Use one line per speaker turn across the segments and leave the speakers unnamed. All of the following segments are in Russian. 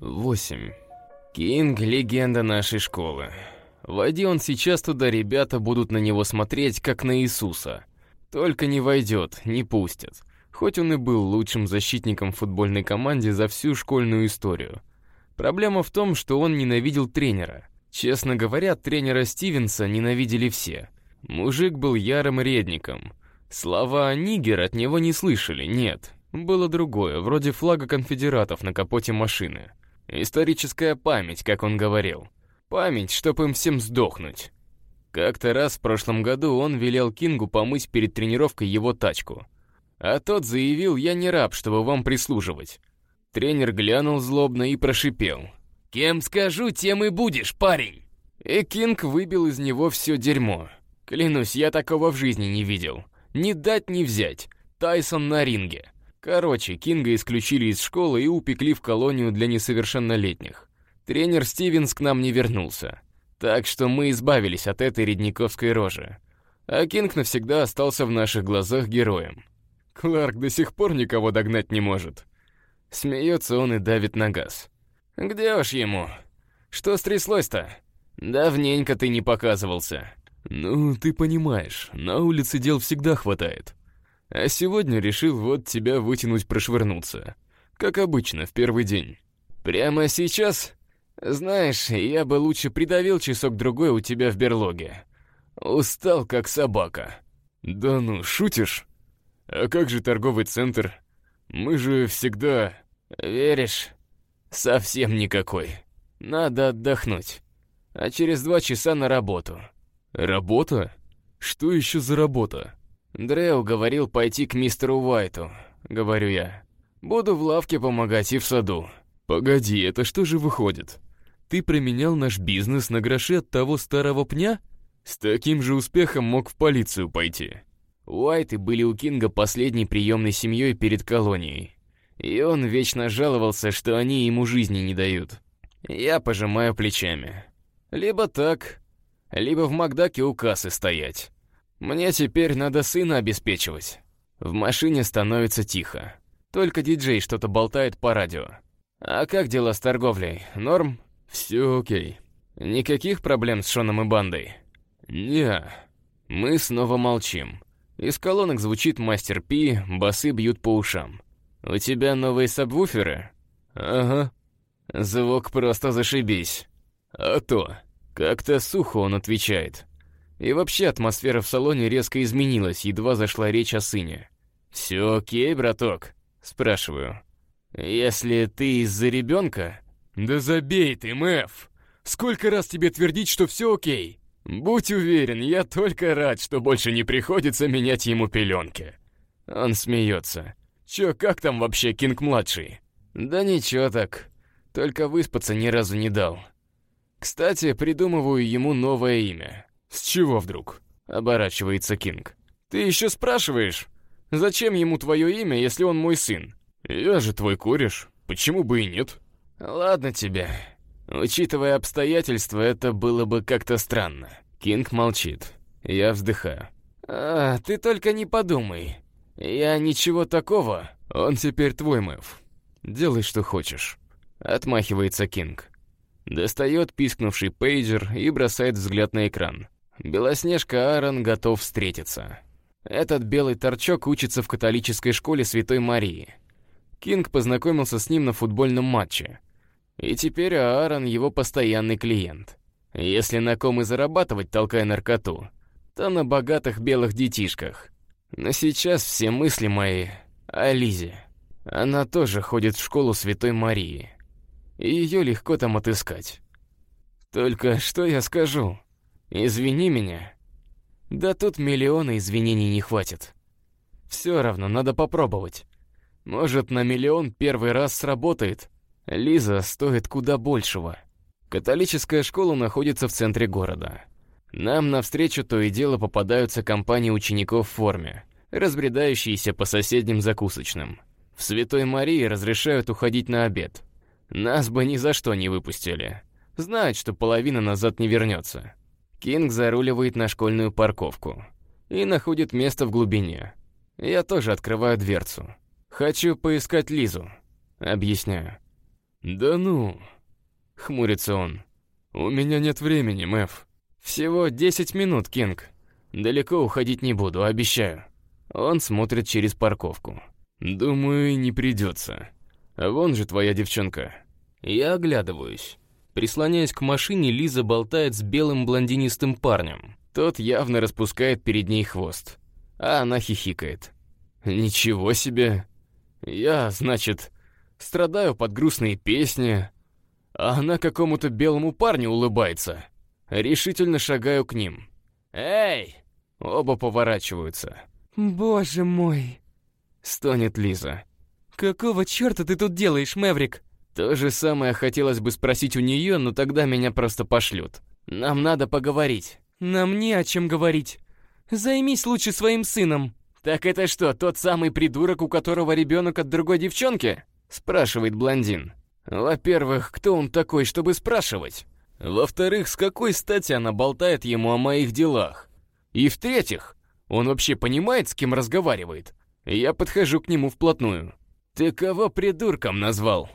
8. Кинг — легенда нашей школы. Войди он сейчас туда, ребята будут на него смотреть, как на Иисуса. Только не войдет, не пустят. Хоть он и был лучшим защитником футбольной команде за всю школьную историю. Проблема в том, что он ненавидел тренера. Честно говоря, тренера Стивенса ненавидели все. Мужик был ярым редником. Слова «нигер» от него не слышали, нет. Было другое, вроде флага конфедератов на капоте машины. Историческая память, как он говорил. Память, чтоб им всем сдохнуть. Как-то раз в прошлом году он велел Кингу помыть перед тренировкой его тачку. А тот заявил, я не раб, чтобы вам прислуживать. Тренер глянул злобно и прошипел. «Кем скажу, тем и будешь, парень!» И Кинг выбил из него все дерьмо. Клянусь, я такого в жизни не видел. Не дать, не взять. Тайсон на ринге. Короче, Кинга исключили из школы и упекли в колонию для несовершеннолетних. Тренер Стивенс к нам не вернулся. Так что мы избавились от этой редниковской рожи. А Кинг навсегда остался в наших глазах героем. Кларк до сих пор никого догнать не может. Смеется он и давит на газ. «Где уж ему? Что стряслось-то? Давненько ты не показывался».
«Ну, ты понимаешь, на улице дел всегда хватает. А сегодня решил вот тебя вытянуть прошвырнуться. Как обычно, в первый день.
Прямо сейчас? Знаешь, я бы лучше придавил часок-другой у тебя в берлоге. Устал, как собака.
Да ну, шутишь? А как же торговый центр? Мы же всегда...
Веришь? Совсем никакой. Надо отдохнуть. А через два часа на работу.
Работа? Что еще за работа?
Дреу говорил пойти к мистеру Уайту, говорю я. Буду в лавке помогать и в саду.
Погоди, это что же выходит? Ты променял наш бизнес на гроши от того старого пня? С таким же успехом мог в полицию пойти.
Уайты были у Кинга последней приемной семьей перед колонией. И он вечно жаловался, что они ему жизни не дают. Я пожимаю плечами. Либо так, либо в Макдаке у кассы стоять. Мне теперь надо сына обеспечивать. В машине становится тихо. Только диджей что-то болтает по радио. А как дела с торговлей? Норм?
Все окей.
Никаких проблем с Шоном и бандой?
Не.
Мы снова молчим. Из колонок звучит мастер Пи, басы бьют по ушам. У тебя новые сабвуферы?
Ага.
Звук просто зашибись.
А то.
Как-то сухо он отвечает. И вообще атмосфера в салоне резко изменилась, едва зашла речь о сыне. «Все окей, браток?» — спрашиваю. «Если ты из-за ребенка?»
«Да забей ты, Мэв! Сколько раз тебе твердить, что все окей?»
«Будь уверен, я только рад, что больше не приходится менять ему пеленки». Он смеется. «Чё, как там вообще Кинг-младший?» «Да ничего так. Только выспаться ни разу не дал. Кстати, придумываю ему новое имя.
«С чего вдруг?»
— оборачивается Кинг. «Ты еще спрашиваешь? Зачем ему твое имя, если он мой сын?»
«Я же твой кореш. Почему бы и нет?»
«Ладно тебе. Учитывая обстоятельства, это было бы как-то странно». Кинг молчит. Я вздыхаю. «А, ты только не подумай. Я ничего такого.
Он теперь твой, Мэв. Делай, что хочешь».
Отмахивается Кинг. Достает пискнувший пейджер и бросает взгляд на экран. Белоснежка Аарон готов встретиться. Этот белый торчок учится в католической школе Святой Марии. Кинг познакомился с ним на футбольном матче. И теперь Аарон его постоянный клиент. Если на ком и зарабатывать, толкая наркоту, то на богатых белых детишках. Но сейчас все мысли мои о Лизе. Она тоже ходит в школу Святой Марии. И ее легко там отыскать. Только что я скажу? Извини меня. Да тут миллиона извинений не хватит. Все равно, надо попробовать. Может, на миллион первый раз сработает. Лиза стоит куда большего. Католическая школа находится в центре города. Нам навстречу то и дело попадаются компании учеников в форме, разбредающиеся по соседним закусочным. В Святой Марии разрешают уходить на обед. Нас бы ни за что не выпустили. Знают, что половина назад не вернется. Кинг заруливает на школьную парковку и находит место в глубине. Я тоже открываю дверцу. Хочу поискать Лизу. Объясняю.
«Да ну!» — хмурится он. «У меня нет времени, Мэв».
«Всего десять минут, Кинг. Далеко уходить не буду, обещаю». Он смотрит через парковку.
«Думаю, не придется. Вон же твоя девчонка».
Я оглядываюсь. Прислоняясь к машине, Лиза болтает с белым блондинистым парнем. Тот явно распускает перед ней хвост. А она хихикает. «Ничего себе! Я, значит, страдаю под грустные песни, а она какому-то белому парню улыбается. Решительно шагаю к ним. «Эй!» Оба поворачиваются.
«Боже мой!»
Стонет Лиза.
«Какого черта ты тут делаешь, Мэврик?»
То же самое хотелось бы спросить у нее, но тогда меня просто пошлют. Нам надо поговорить.
Нам не о чем говорить. Займись лучше своим сыном.
Так это что, тот самый придурок, у которого ребенок от другой девчонки? Спрашивает блондин. Во-первых, кто он такой, чтобы спрашивать? Во-вторых, с какой стати она болтает ему о моих делах? И в-третьих, он вообще понимает, с кем разговаривает? Я подхожу к нему вплотную. «Ты кого придурком назвал?»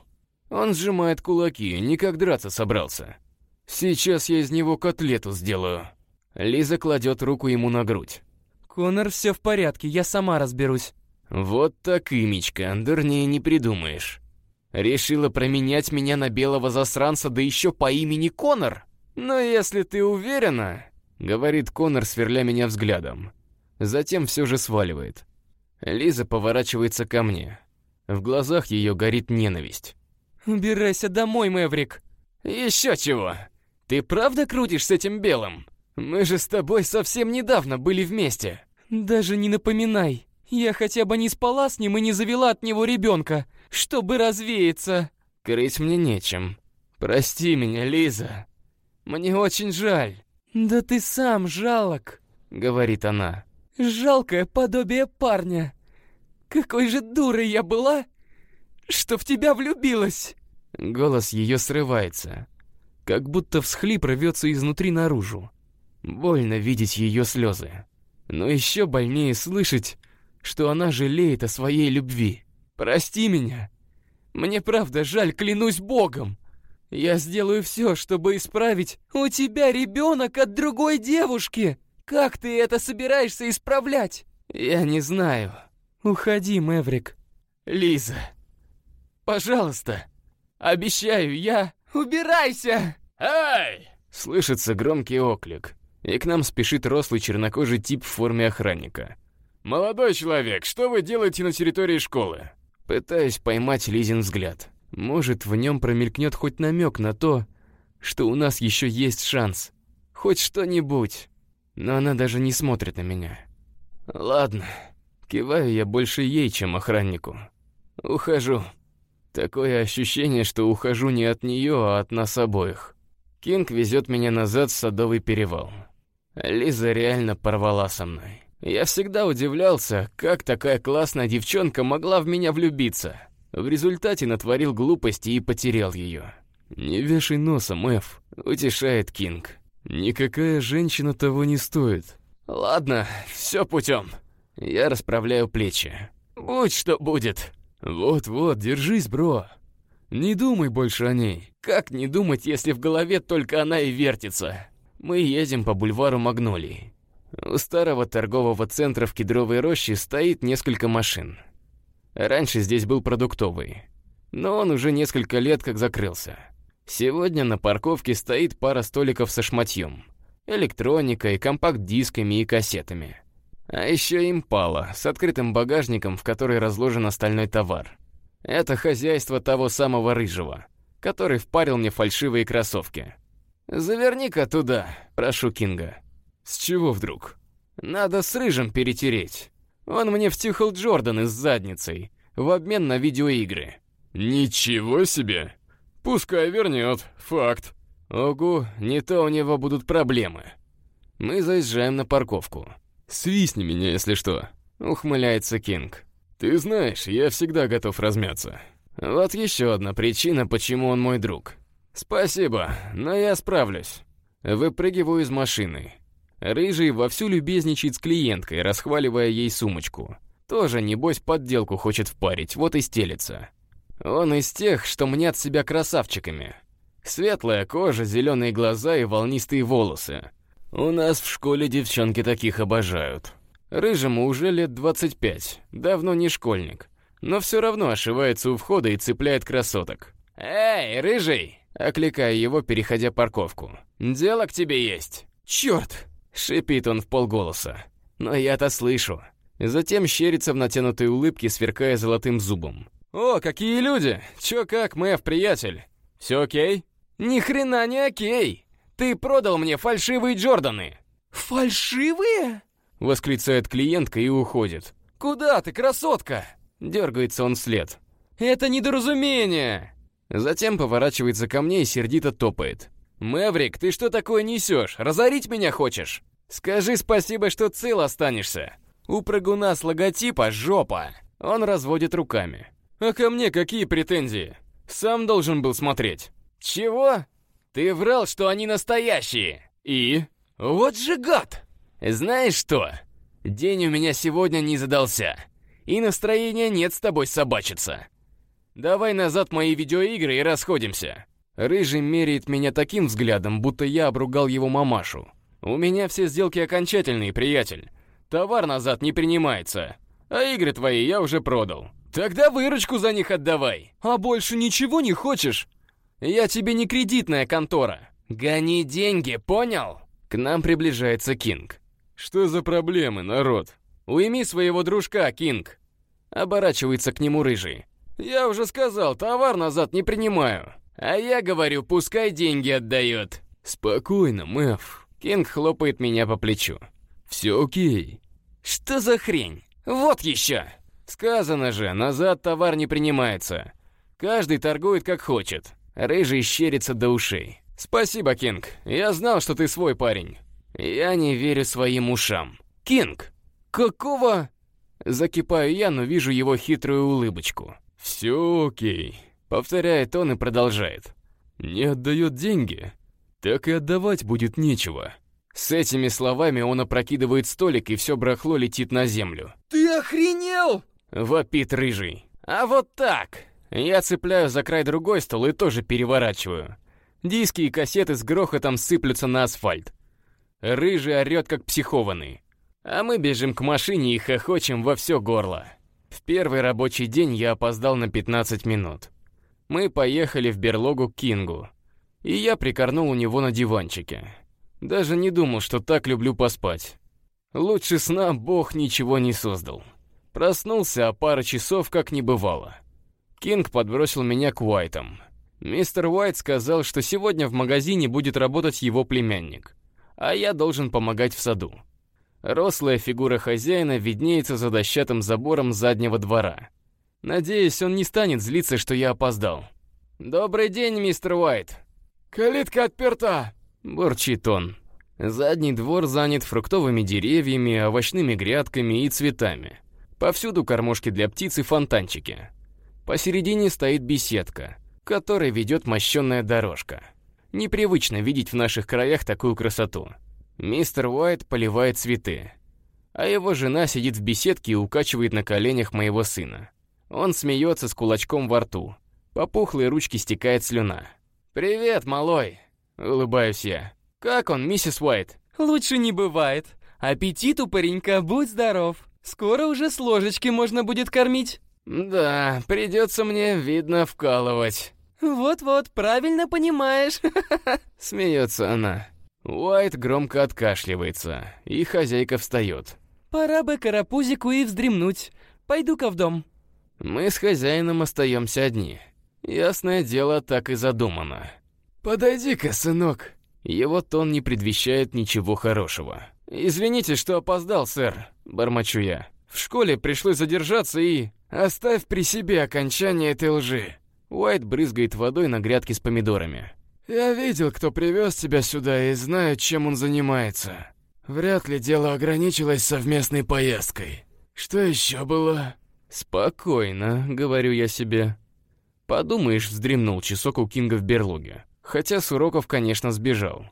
Он сжимает кулаки, никак драться собрался. «Сейчас я из него котлету сделаю». Лиза кладет руку ему на грудь.
«Конор, все в порядке, я сама разберусь».
«Вот так имечко, дурнее не придумаешь». Решила променять меня на белого засранца, да еще по имени Конор? Но если ты уверена, говорит Конор, сверля меня взглядом. Затем все же сваливает. Лиза поворачивается ко мне. В глазах ее горит ненависть.
«Убирайся домой, Мэврик!»
«Еще чего? Ты правда крутишь с этим белым? Мы же с тобой совсем недавно были вместе!»
«Даже не напоминай! Я хотя бы не спала с ним и не завела от него ребенка, чтобы развеяться!»
«Крыть мне нечем. Прости меня, Лиза. Мне очень жаль».
«Да ты сам жалок», —
говорит она.
«Жалкое подобие парня. Какой же дурой я была, что в тебя влюбилась!»
Голос ее срывается, как будто всхлип рвется изнутри наружу. Больно видеть ее слезы. Но еще больнее слышать, что она жалеет о своей любви. «Прости меня. Мне правда жаль, клянусь Богом. Я сделаю все, чтобы исправить. У тебя ребенок от другой девушки. Как ты это собираешься исправлять? Я не знаю.
Уходи, Мэврик.
Лиза, пожалуйста. Обещаю, я... Убирайся! Эй! Слышится громкий оклик, и к нам спешит рослый чернокожий тип в форме охранника. «Молодой человек, что вы делаете на территории школы?» Пытаюсь поймать Лизин взгляд. Может, в нем промелькнет хоть намек на то, что у нас еще есть шанс. Хоть что-нибудь. Но она даже не смотрит на меня. Ладно, киваю я больше ей, чем охраннику. Ухожу. Такое ощущение, что ухожу не от нее, а от нас обоих. Кинг везет меня назад в Садовый перевал. Лиза реально порвала со мной. Я всегда удивлялся, как такая классная девчонка могла в меня влюбиться. В результате натворил глупости и потерял ее. «Не вешай носом, Эф», — утешает Кинг. «Никакая женщина того не стоит». «Ладно, все путем». Я расправляю плечи. «Будь что будет». «Вот-вот, держись, бро. Не думай больше о ней». «Как не думать, если в голове только она и вертится?» Мы едем по бульвару Магнолии. У старого торгового центра в Кедровой роще стоит несколько машин. Раньше здесь был продуктовый, но он уже несколько лет как закрылся. Сегодня на парковке стоит пара столиков со шматьем, электроникой, компакт-дисками и кассетами. А еще импала с открытым багажником, в который разложен остальной товар. Это хозяйство того самого рыжего, который впарил мне фальшивые кроссовки. «Заверни-ка туда, прошу Кинга». «С чего вдруг?» «Надо с Рыжим перетереть. Он мне втюхал Джордан с задницей, в обмен на видеоигры».
«Ничего себе! Пускай вернет, факт».
«Ого, не то у него будут проблемы». Мы заезжаем на парковку.
«Свистни меня, если что», —
ухмыляется Кинг.
«Ты знаешь, я всегда готов размяться».
Вот еще одна причина, почему он мой друг. Спасибо, но я справлюсь. Выпрыгиваю из машины. Рыжий вовсю любезничает с клиенткой, расхваливая ей сумочку. Тоже, небось, подделку хочет впарить, вот и стелется. Он из тех, что мнят себя красавчиками. Светлая кожа, зеленые глаза и волнистые волосы. У нас в школе девчонки таких обожают. Рыжему уже лет 25, давно не школьник. Но все равно ошивается у входа и цепляет красоток. «Эй, рыжий!» — окликая его, переходя парковку. «Дело к тебе есть!» «Черт!» — шипит он в полголоса. «Но я-то слышу!» Затем щерится в натянутой улыбке, сверкая золотым зубом. «О, какие люди! Чё как, Мэв, приятель? Все окей?» «Ни хрена не окей! Ты продал мне фальшивые Джорданы!»
«Фальшивые?»
— восклицает клиентка и уходит. «Куда ты, красотка?» — дергается он вслед. «Это недоразумение!» Затем поворачивается ко мне и сердито топает. «Мэврик, ты что такое несешь? Разорить меня хочешь? Скажи спасибо, что цел останешься. У прыгуна с логотипа жопа!» Он разводит руками. «А ко мне какие претензии? Сам должен был смотреть». «Чего? Ты врал, что они настоящие. И? Вот же гад! Знаешь что? День у меня сегодня не задался. И настроения нет с тобой собачиться. Давай назад мои видеоигры и расходимся». Рыжий меряет меня таким взглядом, будто я обругал его мамашу. «У меня все сделки окончательные, приятель. Товар назад не принимается. А игры твои я уже продал. Тогда выручку за них отдавай. А больше ничего не хочешь? Я тебе не кредитная контора. Гони деньги, понял? К нам приближается Кинг. Что за проблемы, народ? Уйми своего дружка, Кинг. Оборачивается к нему рыжий. Я уже сказал, товар назад не принимаю. А я говорю, пускай деньги отдает. Спокойно, Мэв. Кинг хлопает меня по плечу. Все окей. Что за хрень? Вот еще. Сказано же, назад товар не принимается. Каждый торгует как хочет. Рыжий щерится до ушей. «Спасибо, Кинг. Я знал, что ты свой парень». Я не верю своим ушам. «Кинг! Какого?» Закипаю я, но вижу его хитрую улыбочку. «Все окей», — повторяет он и продолжает. «Не отдает деньги? Так и отдавать будет нечего». С этими словами он опрокидывает столик, и все брахло летит на землю.
«Ты охренел?»
— вопит рыжий. «А вот так!» Я цепляю за край другой стол и тоже переворачиваю. Диски и кассеты с грохотом сыплются на асфальт. Рыжий орёт, как психованный. А мы бежим к машине и хохочем во все горло. В первый рабочий день я опоздал на 15 минут. Мы поехали в берлогу к Кингу. И я прикорнул у него на диванчике. Даже не думал, что так люблю поспать. Лучше сна Бог ничего не создал. Проснулся, а пара часов как не бывало. Кинг подбросил меня к Уайтам. Мистер Уайт сказал, что сегодня в магазине будет работать его племянник, а я должен помогать в саду. Рослая фигура хозяина виднеется за дощатым забором заднего двора. Надеюсь, он не станет злиться, что я опоздал. «Добрый день, мистер Уайт!»
«Калитка отперта!»
— бурчит он. Задний двор занят фруктовыми деревьями, овощными грядками и цветами. Повсюду кормушки для птиц и фонтанчики. Посередине стоит беседка, к которой ведет мощенная дорожка. Непривычно видеть в наших краях такую красоту. Мистер Уайт поливает цветы, а его жена сидит в беседке и укачивает на коленях моего сына. Он смеется с кулачком во рту. По пухлой ручке стекает слюна. «Привет, малой!» — улыбаюсь я. «Как он, миссис Уайт?»
«Лучше не бывает. Аппетит у паренька, будь здоров. Скоро уже с ложечки можно будет кормить».
«Да, придется мне, видно, вкалывать».
«Вот-вот, правильно понимаешь», —
смеется она. Уайт громко откашливается, и хозяйка встает.
«Пора бы карапузику и вздремнуть. Пойду-ка в дом».
Мы с хозяином остаемся одни. Ясное дело, так и задумано.
«Подойди-ка, сынок».
Его тон не предвещает ничего хорошего. «Извините, что опоздал, сэр», — бормочу я. «В школе пришлось задержаться и...»
«Оставь при себе окончание этой лжи».
Уайт брызгает водой на грядке с помидорами.
«Я видел, кто привез тебя сюда, и знаю, чем он занимается. Вряд ли дело ограничилось совместной поездкой. Что еще было?»
«Спокойно», — говорю я себе. Подумаешь, вздремнул часок у Кинга в берлоге. Хотя с уроков, конечно, сбежал.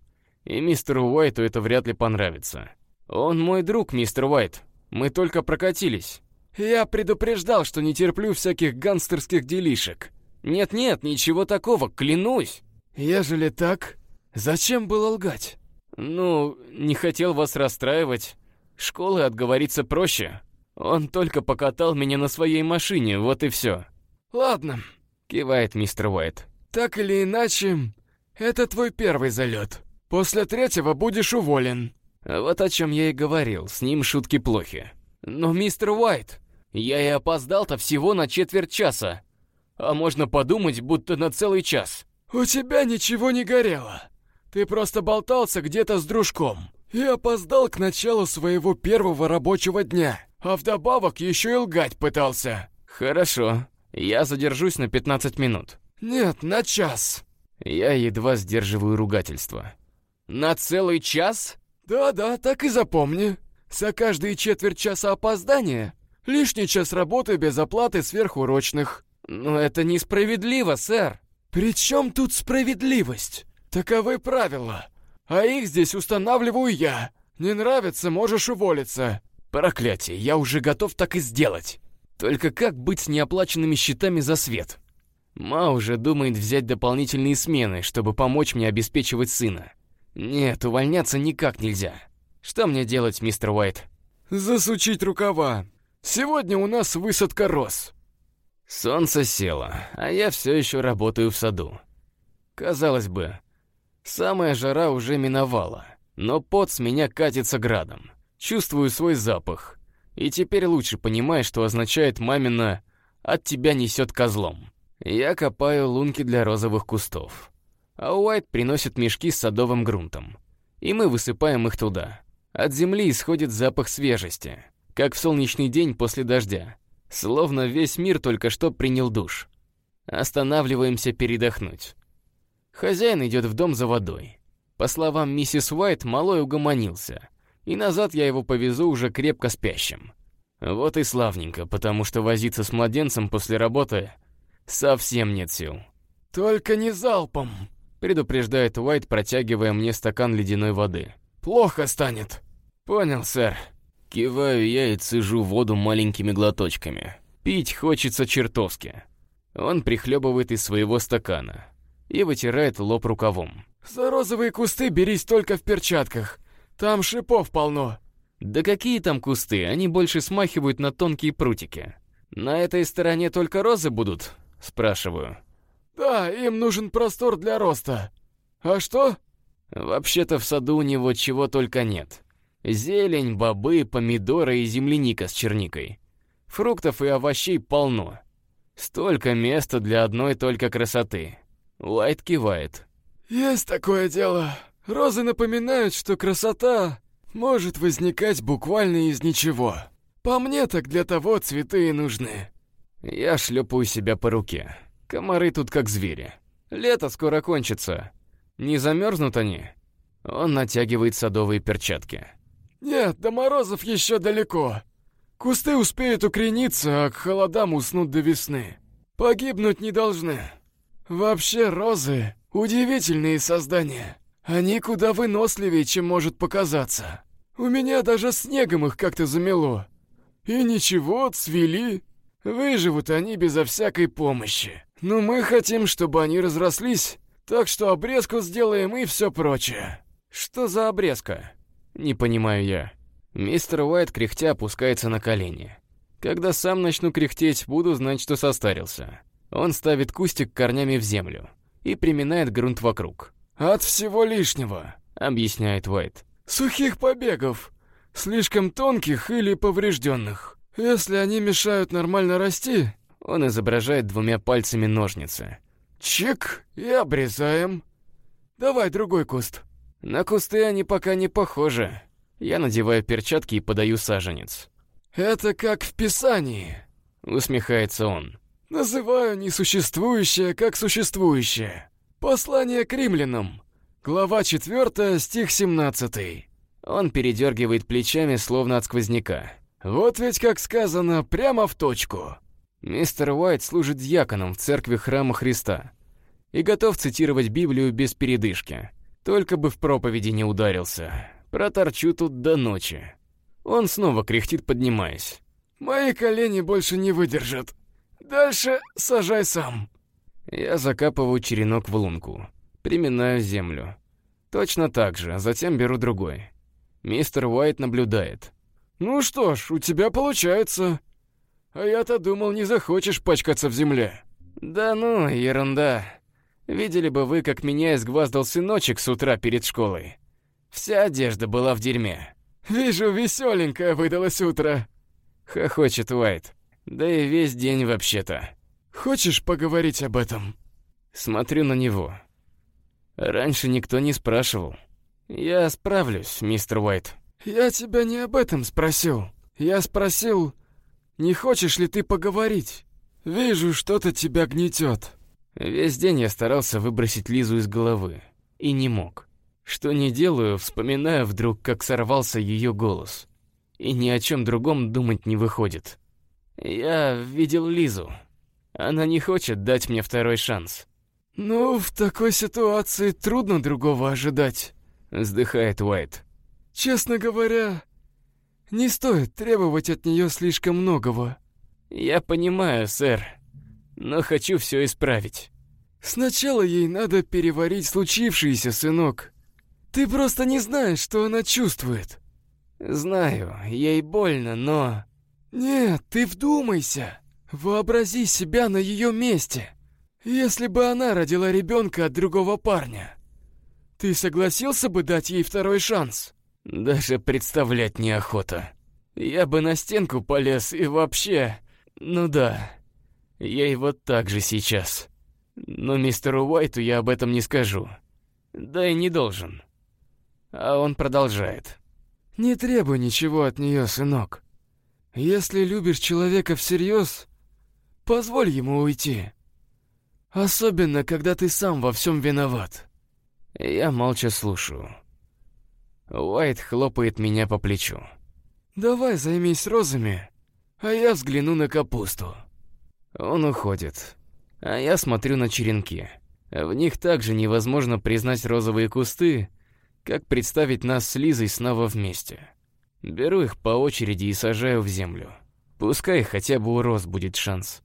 И мистеру Уайту это вряд ли понравится. Он мой друг, мистер Уайт. Мы только прокатились.
«Я предупреждал, что не терплю всяких гангстерских делишек»,
Нет-нет, ничего такого, клянусь.
Ежели так, зачем было лгать?
Ну, не хотел вас расстраивать. Школы отговориться проще. Он только покатал меня на своей машине, вот и все.
Ладно,
кивает мистер Уайт.
Так или иначе, это твой первый залет. После третьего будешь уволен.
Вот о чем я и говорил, с ним шутки плохи. Но, мистер Уайт, я и опоздал-то всего на четверть часа. А можно подумать, будто на целый час.
У тебя ничего не горело. Ты просто болтался где-то с дружком и опоздал к началу своего первого рабочего дня, а вдобавок еще и лгать пытался.
Хорошо, я задержусь на 15 минут.
Нет, на час.
Я едва сдерживаю ругательство. На целый час?
Да-да, так и запомни. За каждые четверть часа опоздания лишний час работы без оплаты сверхурочных.
Но это несправедливо, сэр.
При чем тут справедливость? Таковы правила. А их здесь устанавливаю я. Не нравится, можешь уволиться.
Проклятие, я уже готов так и сделать. Только как быть с неоплаченными счетами за свет? Ма уже думает взять дополнительные смены, чтобы помочь мне обеспечивать сына. Нет, увольняться никак нельзя. Что мне делать, мистер Уайт?
Засучить рукава. Сегодня у нас высадка роз.
Солнце село, а я все еще работаю в саду. Казалось бы, Самая жара уже миновала, но пот с меня катится градом. Чувствую свой запах. И теперь лучше понимаю, что означает мамина «от тебя несет козлом». Я копаю лунки для розовых кустов. А Уайт приносит мешки с садовым грунтом. И мы высыпаем их туда. От земли исходит запах свежести, как в солнечный день после дождя. Словно весь мир только что принял душ. Останавливаемся передохнуть. Хозяин идет в дом за водой. По словам миссис Уайт, малой угомонился. И назад я его повезу уже крепко спящим. Вот и славненько, потому что возиться с младенцем после работы совсем нет сил.
«Только не залпом!»
— предупреждает Уайт, протягивая мне стакан ледяной воды.
«Плохо станет!»
«Понял, сэр». Киваю я и цежу воду маленькими глоточками. Пить хочется чертовски. Он прихлебывает из своего стакана и вытирает лоб рукавом.
«За розовые кусты берись только в перчатках. Там шипов полно».
«Да какие там кусты? Они больше смахивают на тонкие прутики». «На этой стороне только розы будут?» — спрашиваю.
«Да, им нужен простор для роста. А что?»
«Вообще-то в саду у него чего только нет. Зелень, бобы, помидоры и земляника с черникой. Фруктов и овощей полно. Столько места для одной только красоты. Уайт кивает.
«Есть такое дело. Розы напоминают, что красота может возникать буквально из ничего. По мне так для того цветы и нужны».
Я шлепаю себя по руке. Комары тут как звери. Лето скоро кончится. Не замерзнут они? Он натягивает садовые перчатки.
«Нет, до морозов еще далеко. Кусты успеют укорениться, а к холодам уснут до весны. Погибнуть не должны». Вообще, розы — удивительные создания. Они куда выносливее, чем может показаться. У меня даже снегом их как-то замело. И ничего, цвели. Выживут они безо всякой помощи. Но мы хотим, чтобы они разрослись, так что обрезку сделаем и все прочее.
Что за обрезка? Не понимаю я. Мистер Уайт кряхтя опускается на колени. Когда сам начну кряхтеть, буду знать, что состарился. Он ставит кустик корнями в землю и приминает грунт вокруг.
«От всего лишнего», —
объясняет Уайт.
«Сухих побегов, слишком тонких или поврежденных. Если они мешают нормально расти...»
Он изображает двумя пальцами ножницы.
«Чик, и обрезаем. Давай другой куст».
На кусты они пока не похожи. Я надеваю перчатки и подаю саженец.
«Это как в Писании», —
усмехается он.
Называю несуществующее как существующее. Послание к римлянам. Глава 4, стих 17.
Он передергивает плечами, словно от сквозняка.
Вот ведь, как сказано, прямо в точку.
Мистер Уайт служит дьяконом в церкви храма Христа и готов цитировать Библию без передышки. Только бы в проповеди не ударился. Проторчу тут до ночи. Он снова кряхтит, поднимаясь.
«Мои колени больше не выдержат», Дальше сажай сам.
Я закапываю черенок в лунку, приминаю землю. Точно так же, а затем беру другой. Мистер Уайт наблюдает.
«Ну что ж, у тебя получается. А я-то думал, не захочешь пачкаться в земле».
«Да ну, ерунда. Видели бы вы, как меня изгваздал сыночек с утра перед школой. Вся одежда была в дерьме».
«Вижу, веселенькое выдалось утро», —
хохочет Уайт. «Да и весь день вообще-то».
«Хочешь поговорить об этом?»
Смотрю на него. Раньше никто не спрашивал. «Я справлюсь, мистер Уайт».
«Я тебя не об этом спросил. Я спросил, не хочешь ли ты поговорить? Вижу, что-то тебя гнетет».
Весь день я старался выбросить Лизу из головы. И не мог. Что не делаю, вспоминаю вдруг, как сорвался ее голос. И ни о чем другом думать не выходит. Я видел Лизу. Она не хочет дать мне второй шанс.
«Ну, в такой ситуации трудно другого ожидать», —
вздыхает Уайт.
«Честно говоря, не стоит требовать от нее слишком многого».
«Я понимаю, сэр, но хочу все исправить».
«Сначала ей надо переварить случившееся, сынок. Ты просто не знаешь, что она чувствует».
«Знаю, ей больно, но...»
«Нет, ты вдумайся. Вообрази себя на ее месте. Если бы она родила ребенка от другого парня, ты согласился бы дать ей второй шанс?
Даже представлять неохота. Я бы на стенку полез и вообще... Ну да, ей вот так же сейчас. Но мистеру Уайту я об этом не скажу. Да и не должен. А он продолжает.
Не требуй ничего от нее, сынок. Если любишь человека всерьез, позволь ему уйти. Особенно, когда ты сам во всем виноват.
Я молча слушаю. Уайт хлопает меня по плечу.
«Давай займись розами, а я взгляну на капусту».
Он уходит, а я смотрю на черенки. В них также невозможно признать розовые кусты, как представить нас с Лизой снова вместе. Беру их по очереди и сажаю в землю. Пускай хотя бы у роз будет шанс.